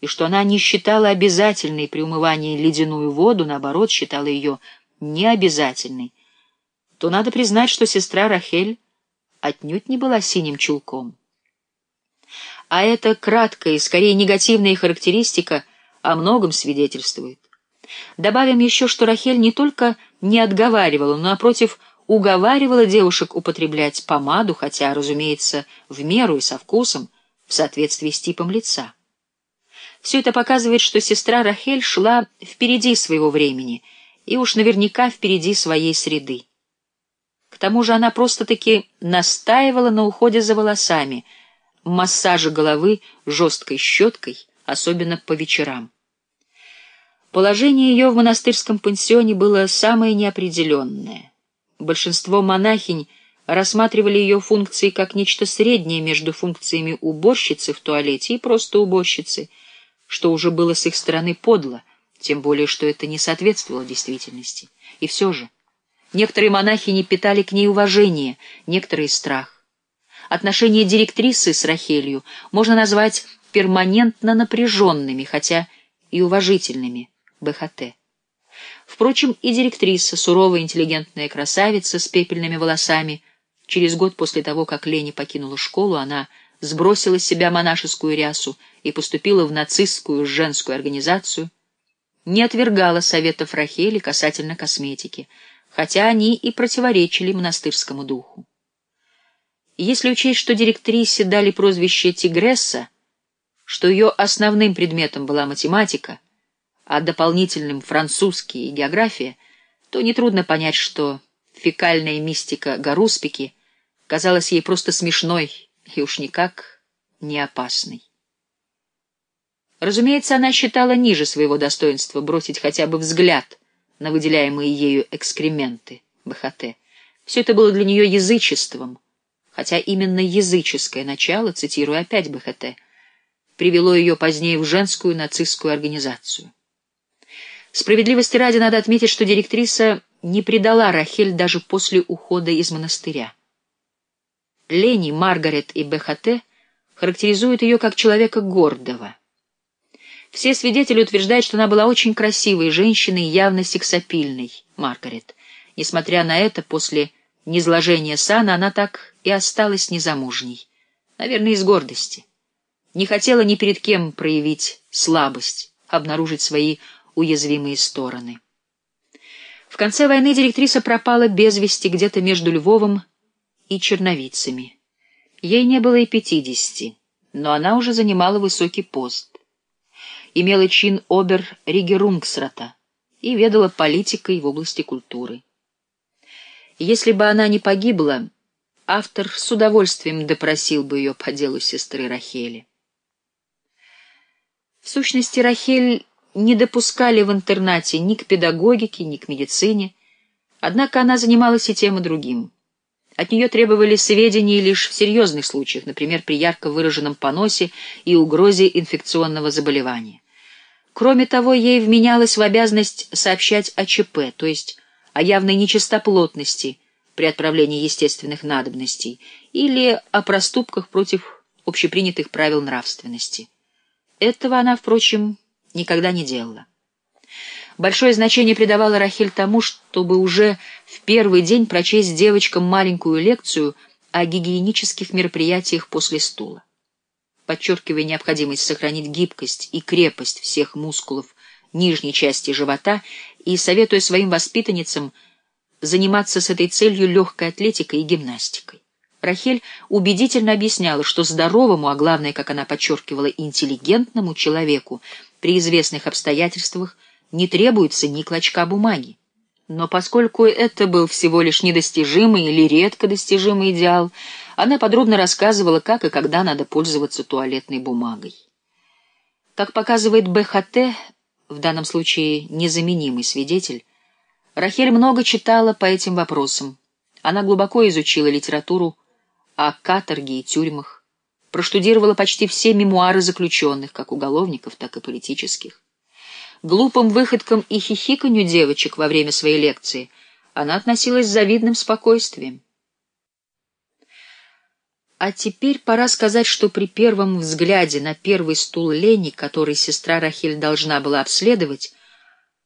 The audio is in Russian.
и что она не считала обязательной при умывании ледяную воду, наоборот, считала ее необязательной, то надо признать, что сестра Рахель отнюдь не была синим чулком. А эта краткая и скорее негативная характеристика о многом свидетельствует. Добавим еще, что Рахель не только не отговаривала, но, напротив, уговаривала девушек употреблять помаду, хотя, разумеется, в меру и со вкусом, в соответствии с типом лица. Все это показывает, что сестра Рахель шла впереди своего времени и уж наверняка впереди своей среды. К тому же она просто-таки настаивала на уходе за волосами, массаже головы жесткой щеткой, особенно по вечерам. Положение ее в монастырском пансионе было самое неопределенное. Большинство монахинь рассматривали ее функции как нечто среднее между функциями уборщицы в туалете и просто уборщицы, что уже было с их стороны подло, тем более что это не соответствовало действительности. И все же некоторые монахи не питали к ней уважения, некоторые — страх. Отношения директрисы с Рахелью можно назвать перманентно напряженными, хотя и уважительными, БХТ. Впрочем, и директриса, суровая интеллигентная красавица с пепельными волосами, через год после того, как Лени покинула школу, она сбросила с себя монашескую рясу и поступила в нацистскую женскую организацию, не отвергала советов Рахели касательно косметики, хотя они и противоречили монастырскому духу. Если учесть, что директрисе дали прозвище «Тигресса», что ее основным предметом была математика, а дополнительным французский и география, то нетрудно понять, что фекальная мистика Гаруспики казалась ей просто смешной и уж никак не опасной. Разумеется, она считала ниже своего достоинства бросить хотя бы взгляд на выделяемые ею экскременты БХТ. Все это было для нее язычеством, хотя именно языческое начало, цитирую опять БХТ, привело ее позднее в женскую нацистскую организацию. Справедливости ради надо отметить, что директриса не предала Рахель даже после ухода из монастыря. Лени, Маргарет и БХТ характеризуют ее как человека гордого. Все свидетели утверждают, что она была очень красивой женщиной, явно сексапильной, Маргарет. Несмотря на это, после низложения сана она так и осталась незамужней. Наверное, из гордости. Не хотела ни перед кем проявить слабость, обнаружить свои уязвимые стороны. В конце войны директриса пропала без вести где-то между Львовом и Черновицами. Ей не было и пятидесяти, но она уже занимала высокий пост. Имела чин обер-ригерунгсрата и ведала политикой в области культуры. Если бы она не погибла, автор с удовольствием допросил бы ее по делу сестры Рахели. В сущности, Рахель не допускали в интернате ни к педагогике, ни к медицине, однако она занималась и тем, и другим. От нее требовали сведений лишь в серьезных случаях, например, при ярко выраженном поносе и угрозе инфекционного заболевания. Кроме того, ей вменялось в обязанность сообщать о ЧП, то есть о явной нечистоплотности при отправлении естественных надобностей или о проступках против общепринятых правил нравственности. Этого она, впрочем, никогда не делала. Большое значение придавала Рахиль тому, чтобы уже в первый день прочесть девочкам маленькую лекцию о гигиенических мероприятиях после стула. Подчеркивая необходимость сохранить гибкость и крепость всех мускулов нижней части живота и советуя своим воспитанницам заниматься с этой целью легкой атлетикой и гимнастикой. Рахель убедительно объясняла, что здоровому, а главное, как она подчеркивала, интеллигентному человеку при известных обстоятельствах не требуется ни клочка бумаги. Но поскольку это был всего лишь недостижимый или редко достижимый идеал, она подробно рассказывала, как и когда надо пользоваться туалетной бумагой. Как показывает БХТ, в данном случае незаменимый свидетель, Рахель много читала по этим вопросам. Она глубоко изучила литературу о каторге и тюрьмах, проштудировала почти все мемуары заключенных, как уголовников, так и политических. Глупым выходкам и хихиканью девочек во время своей лекции она относилась с завидным спокойствием. А теперь пора сказать, что при первом взгляде на первый стул Лени, который сестра Рахиль должна была обследовать,